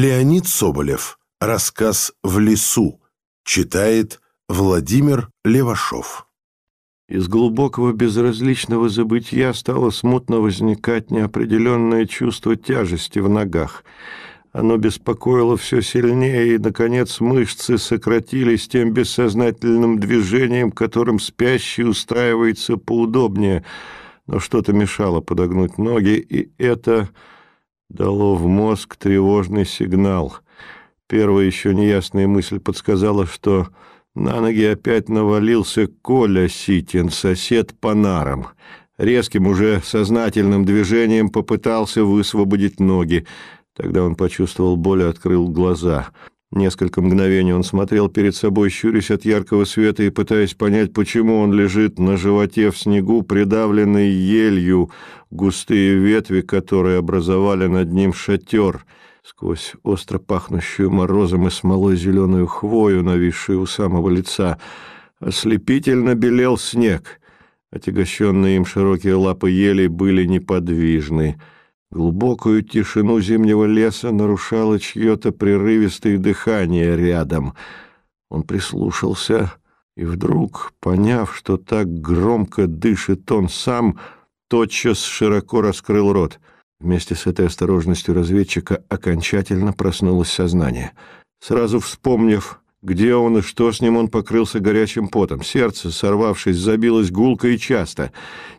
Леонид Соболев. Рассказ «В лесу». Читает Владимир Левашов. Из глубокого безразличного забытия стало смутно возникать неопределенное чувство тяжести в ногах. Оно беспокоило все сильнее, и, наконец, мышцы сократились тем бессознательным движением, которым спящий устраивается поудобнее. Но что-то мешало подогнуть ноги, и это дало в мозг тревожный сигнал. Первая еще неясная мысль подсказала, что на ноги опять навалился Коля Ситин, сосед по нарам. Резким уже сознательным движением попытался высвободить ноги. Тогда он почувствовал боль и открыл глаза. Несколько мгновений он смотрел перед собой, щурясь от яркого света и пытаясь понять, почему он лежит на животе в снегу, придавленный елью, густые ветви которые образовали над ним шатер, сквозь остро пахнущую морозом и смолой зеленую хвою, нависшую у самого лица. Ослепительно белел снег. Отягощенные им широкие лапы ели были неподвижны. Глубокую тишину зимнего леса нарушало чье-то прерывистое дыхание рядом. Он прислушался и вдруг, поняв, что так громко дышит он сам, тотчас широко раскрыл рот. Вместе с этой осторожностью разведчика окончательно проснулось сознание. Сразу вспомнив, где он и что с ним, он покрылся горячим потом. Сердце, сорвавшись, забилось гулко и часто.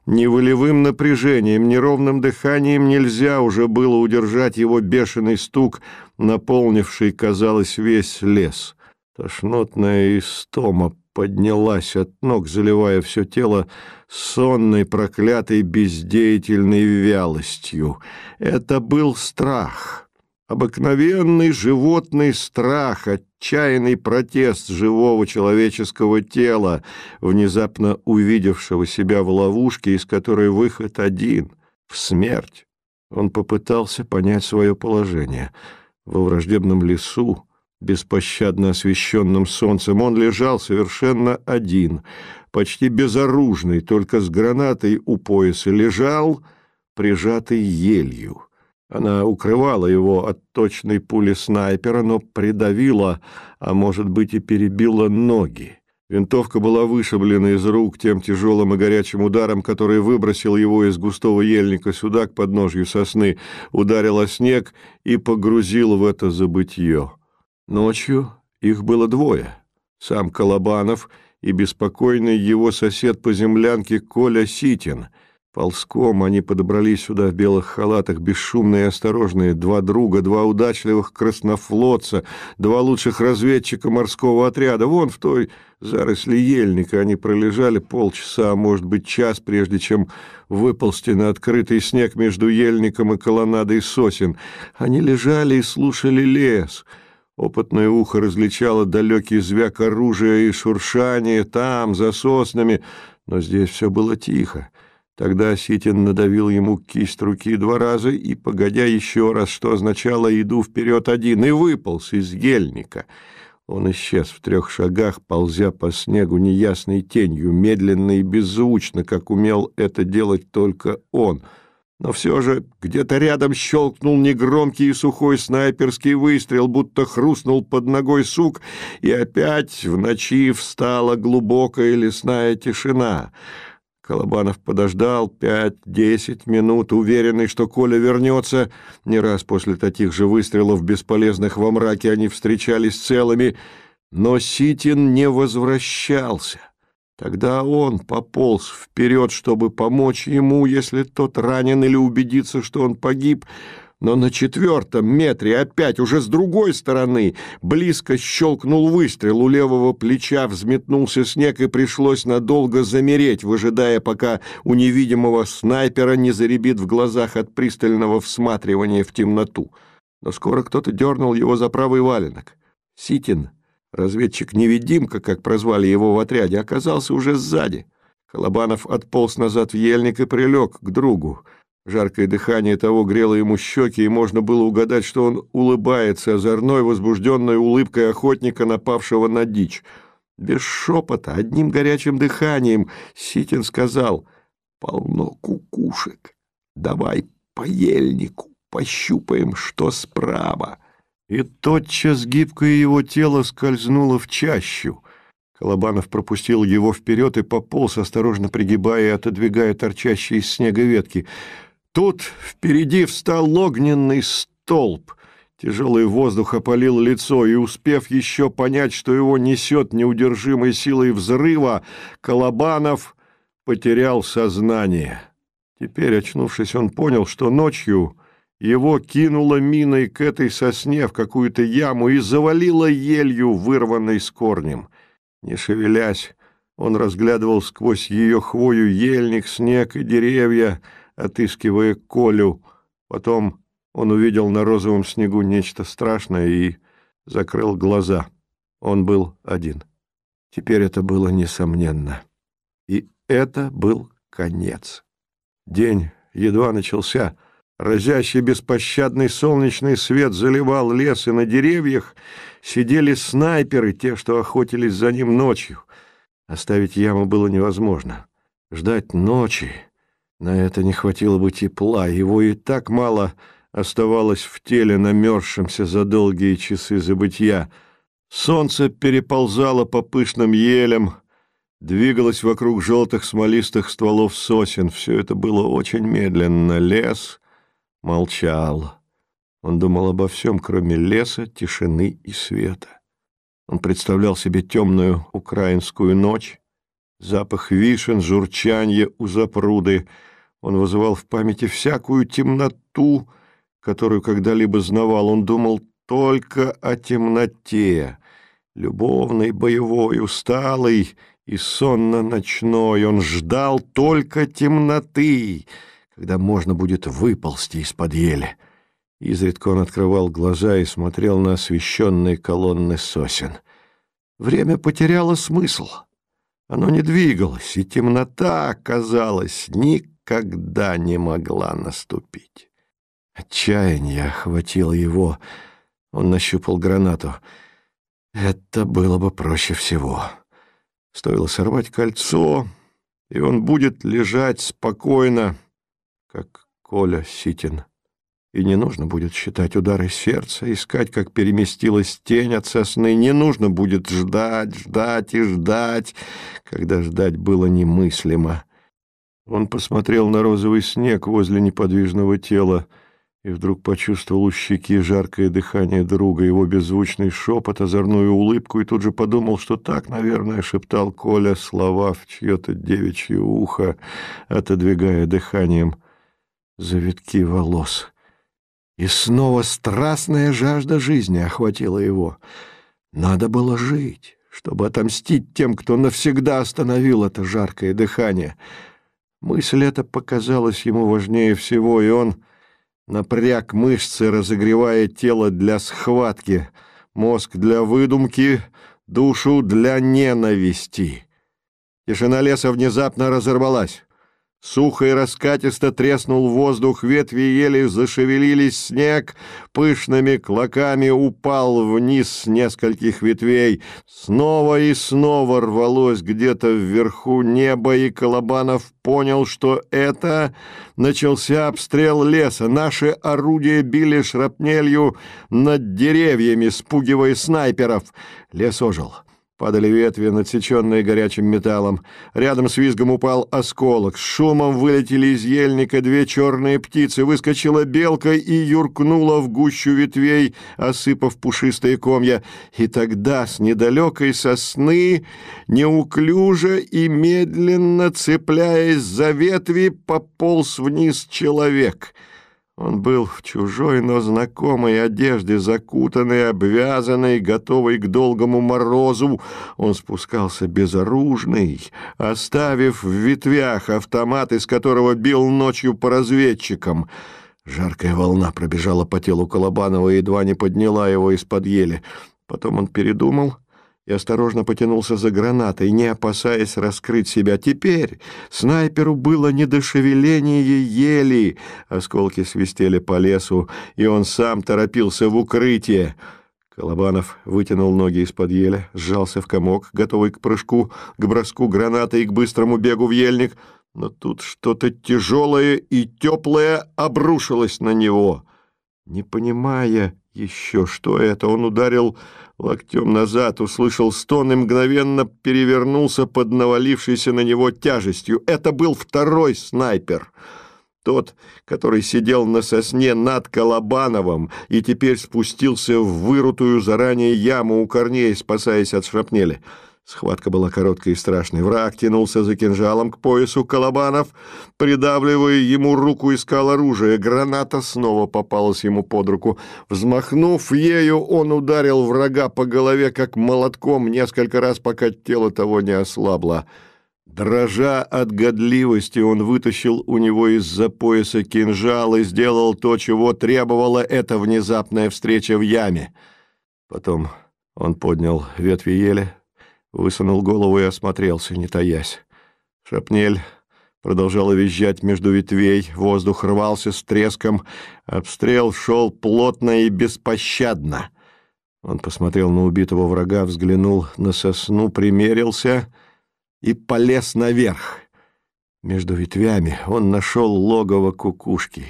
Ни волевым напряжением, ни ровным дыханием нельзя уже было удержать его бешеный стук, наполнивший, казалось, весь лес. Тошнотная истома поднялась от ног, заливая все тело сонной, проклятой, бездеятельной вялостью. Это был страх, обыкновенный животный страх, отчаянный протест живого человеческого тела, внезапно увидевшего себя в ловушке, из которой выход один — в смерть. Он попытался понять свое положение. Во враждебном лесу, беспощадно освещенным солнцем, он лежал совершенно один, почти безоружный, только с гранатой у пояса, лежал, прижатый елью. Она укрывала его от точной пули снайпера, но придавила, а может быть и перебила ноги. Винтовка была вышиблена из рук тем тяжелым и горячим ударом, который выбросил его из густого ельника сюда, к подножью сосны, ударил о снег и погрузил в это забытье. Ночью их было двое. Сам Колобанов и беспокойный его сосед по землянке Коля Ситин. Ползком они подобрались сюда в белых халатах, бесшумные и осторожные, два друга, два удачливых краснофлотца, два лучших разведчика морского отряда. Вон в той заросли ельника они пролежали полчаса, а может быть час, прежде чем выползти на открытый снег между ельником и колоннадой сосен. Они лежали и слушали лес — Опытное ухо различало далекий звяк оружия и шуршание там, за соснами, но здесь все было тихо. Тогда Ситин надавил ему кисть руки два раза и, погодя еще раз, что означало «иду вперед один», и выполз из ельника. Он исчез в трех шагах, ползя по снегу неясной тенью, медленно и беззвучно, как умел это делать только он — но все же где-то рядом щелкнул негромкий и сухой снайперский выстрел, будто хрустнул под ногой сук, и опять в ночи встала глубокая лесная тишина. Колобанов подождал пять-десять минут, уверенный, что Коля вернется. Не раз после таких же выстрелов, бесполезных во мраке, они встречались целыми, но Ситин не возвращался. Тогда он пополз вперед, чтобы помочь ему, если тот ранен или убедиться, что он погиб, но на четвертом метре опять уже с другой стороны близко щелкнул выстрел, у левого плеча взметнулся снег и пришлось надолго замереть, выжидая, пока у невидимого снайпера не заребит в глазах от пристального всматривания в темноту. Но скоро кто-то дернул его за правый валенок. Ситин Разведчик-невидимка, как прозвали его в отряде, оказался уже сзади. Колобанов отполз назад в ельник и прилег к другу. Жаркое дыхание того грело ему щеки, и можно было угадать, что он улыбается озорной, возбужденной улыбкой охотника, напавшего на дичь. Без шепота, одним горячим дыханием Ситин сказал «Полно кукушек. Давай по ельнику пощупаем, что справа». и тотчас гибкое его тело скользнуло в чащу. Колобанов пропустил его вперед и пополз, осторожно пригибая и отодвигая торчащие из снега ветки. Тут впереди встал огненный столб. Тяжелый воздух опалил лицо, и, успев еще понять, что его несет неудержимой силой взрыва, Колобанов потерял сознание. Теперь, очнувшись, он понял, что ночью его кинуло миной к этой сосне в какую-то яму и завалило елью, вырванной с корнем. Не шевелясь, он разглядывал сквозь ее хвою ельник, снег и деревья, отыскивая Колю. Потом он увидел на розовом снегу нечто страшное и закрыл глаза. Он был один. Теперь это было несомненно. И это был конец. День едва начался. Разящий беспощадный солнечный свет заливал лес, и на деревьях сидели снайперы, те, что охотились за ним ночью. Оставить яму было невозможно. Ждать ночи... На это не хватило бы тепла, его и так мало оставалось в теле, намерзшемся за долгие часы забытья. Солнце переползало по пышным елям, двигалось вокруг желтых смолистых стволов сосен. Все это было очень медленно. Лес молчал. Он думал обо всем, кроме леса, тишины и света. Он представлял себе темную украинскую ночь, запах вишен, журчанье у запруды. Он вызывал в памяти всякую темноту, которую когда-либо знавал. Он думал только о темноте, любовной, боевой, усталой и сонно-ночной. Он ждал только темноты, когда можно будет выползти из-под ели. Изредка он открывал глаза и смотрел на освещенные колонны сосен. Время потеряло смысл. Оно не двигалось, и темнота, казалось, никогда не могла наступить. Отчаяние охватило его. Он нащупал гранату. Это было бы проще всего. Стоило сорвать кольцо, и он будет лежать спокойно, как Коля Ситин. И не нужно будет считать удары сердца, искать, как переместилась тень от сосны. Не нужно будет ждать, ждать и ждать, когда ждать было немыслимо. Он посмотрел на розовый снег возле неподвижного тела, и вдруг почувствовал у щеки жаркое дыхание друга, его беззвучный шепот, озорную улыбку, и тут же подумал, что так, наверное, шептал Коля слова в чье-то девичье ухо, отодвигая дыханием завитки волос. И снова страстная жажда жизни охватила его. Надо было жить, чтобы отомстить тем, кто навсегда остановил это жаркое дыхание. Мысль эта показалась ему важнее всего, и он напряг мышцы, разогревая тело для схватки, мозг для выдумки, душу для ненависти. Тишина леса внезапно разорвалась. Сухо и раскатисто треснул воздух, ветви еле зашевелились, снег пышными клоками упал вниз с нескольких ветвей. Снова и снова рвалось где-то вверху небо, и Колобанов понял, что это начался обстрел леса. Наши орудия били шрапнелью над деревьями, спугивая снайперов. Лес ожил. Падали ветви, надсеченные горячим металлом. Рядом с визгом упал осколок. С шумом вылетели из ельника две черные птицы. Выскочила белка и юркнула в гущу ветвей, осыпав пушистые комья. И тогда с недалекой сосны, неуклюже и медленно, цепляясь за ветви, пополз вниз человек — он был в чужой, но знакомой одежде, закутанный, обвязанный, готовый к долгому морозу. Он спускался безоружный, оставив в ветвях автомат, из которого бил ночью по разведчикам. Жаркая волна пробежала по телу Колобанова и едва не подняла его из-под ели. Потом он передумал — и осторожно потянулся за гранатой, не опасаясь раскрыть себя. Теперь снайперу было не до шевеления ели. Осколки свистели по лесу, и он сам торопился в укрытие. Колобанов вытянул ноги из-под еля, сжался в комок, готовый к прыжку, к броску гранаты и к быстрому бегу в ельник. Но тут что-то тяжелое и теплое обрушилось на него. Не понимая, Еще что это? Он ударил локтем назад, услышал стон и мгновенно перевернулся под навалившейся на него тяжестью. Это был второй снайпер. Тот, который сидел на сосне над Колобановым и теперь спустился в вырутую заранее яму у корней, спасаясь от шрапнели. Схватка была короткой и страшной. Враг тянулся за кинжалом к поясу Колобанов, придавливая ему руку, искал оружие. Граната снова попалась ему под руку. Взмахнув ею, он ударил врага по голове, как молотком, несколько раз, пока тело того не ослабло. Дрожа от годливости, он вытащил у него из-за пояса кинжал и сделал то, чего требовала эта внезапная встреча в яме. Потом он поднял ветви ели, Высунул голову и осмотрелся, не таясь. Шапнель продолжала визжать между ветвей, воздух рвался с треском, обстрел шел плотно и беспощадно. Он посмотрел на убитого врага, взглянул на сосну, примерился и полез наверх. Между ветвями он нашел логово кукушки.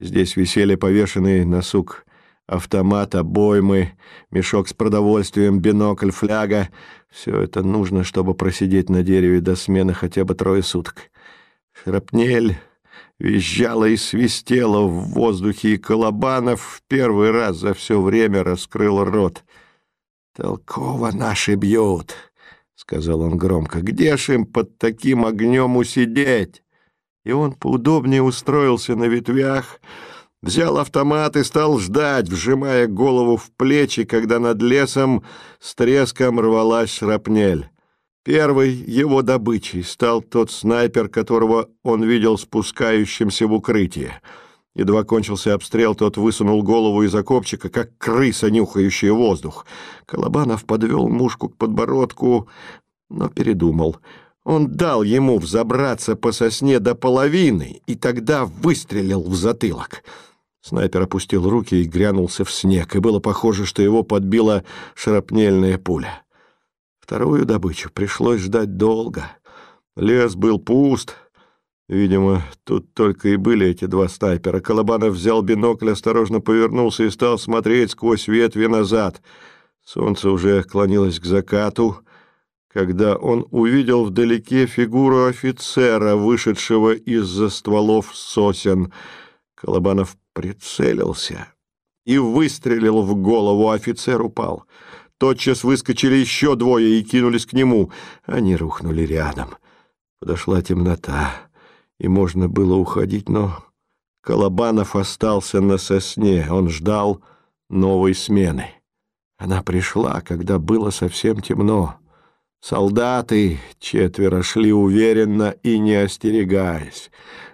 Здесь висели повешенные на сук автомат, обоймы, мешок с продовольствием, бинокль, фляга — все это нужно, чтобы просидеть на дереве до смены хотя бы трое суток. Шрапнель визжала и свистела в воздухе, и Колобанов в первый раз за все время раскрыл рот. «Толково наши бьют», — сказал он громко. «Где ж им под таким огнем усидеть?» И он поудобнее устроился на ветвях, — Взял автомат и стал ждать, вжимая голову в плечи, когда над лесом с треском рвалась шрапнель. Первой его добычей стал тот снайпер, которого он видел спускающимся в укрытие. Едва кончился обстрел, тот высунул голову из окопчика, как крыса, нюхающая воздух. Колобанов подвел мушку к подбородку, но передумал. Он дал ему взобраться по сосне до половины и тогда выстрелил в затылок. Снайпер опустил руки и грянулся в снег, и было похоже, что его подбила шрапнельная пуля. Вторую добычу пришлось ждать долго. Лес был пуст. Видимо, тут только и были эти два снайпера. Колобанов взял бинокль, осторожно повернулся и стал смотреть сквозь ветви назад. Солнце уже клонилось к закату, когда он увидел вдалеке фигуру офицера, вышедшего из-за стволов сосен. Колобанов прицелился и выстрелил в голову. Офицер упал. Тотчас выскочили еще двое и кинулись к нему. Они рухнули рядом. Подошла темнота, и можно было уходить, но Колобанов остался на сосне. Он ждал новой смены. Она пришла, когда было совсем темно. Солдаты четверо шли уверенно и не остерегаясь.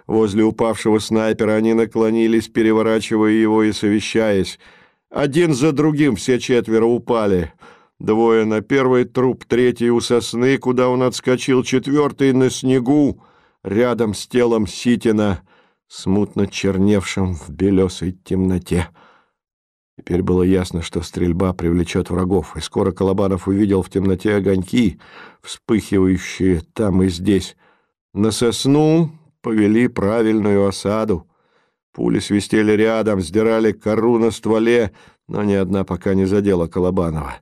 Возле упавшего снайпера они наклонились, переворачивая его и совещаясь. Один за другим все четверо упали. Двое на первый труп, третий у сосны, куда он отскочил, четвертый на снегу, рядом с телом Ситина, смутно черневшим в белесой темноте. Теперь было ясно, что стрельба привлечет врагов, и скоро Колобанов увидел в темноте огоньки, вспыхивающие там и здесь. На сосну повели правильную осаду. Пули свистели рядом, сдирали кору на стволе, но ни одна пока не задела Колобанова.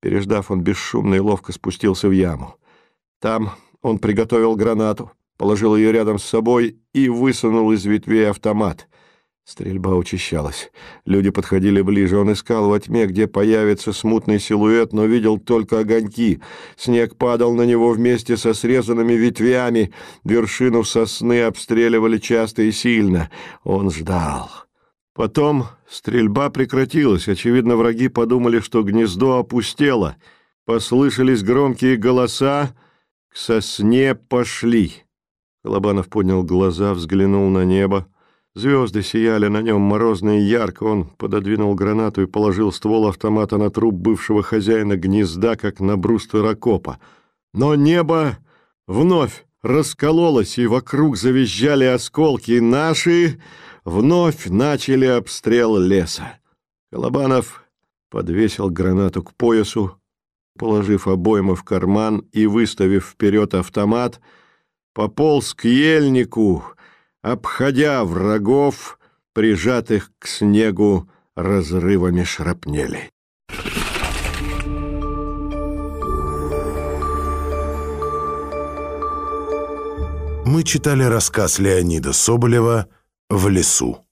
Переждав, он бесшумно и ловко спустился в яму. Там он приготовил гранату, положил ее рядом с собой и высунул из ветвей автомат. Стрельба учащалась. Люди подходили ближе. Он искал во тьме, где появится смутный силуэт, но видел только огоньки. Снег падал на него вместе со срезанными ветвями. Вершину сосны обстреливали часто и сильно. Он ждал. Потом стрельба прекратилась. Очевидно, враги подумали, что гнездо опустело. Послышались громкие голоса. К сосне пошли. Колобанов поднял глаза, взглянул на небо. Звезды сияли на нем морозно и ярко. Он пододвинул гранату и положил ствол автомата на труп бывшего хозяина гнезда, как на бруствер окопа. Но небо вновь раскололось, и вокруг завизжали осколки. Наши вновь начали обстрел леса. Колобанов подвесил гранату к поясу, положив обоймы в карман и выставив вперед автомат, пополз к ельнику — обходя врагов, прижатых к снегу разрывами шрапнели. Мы читали рассказ Леонида Соболева «В лесу».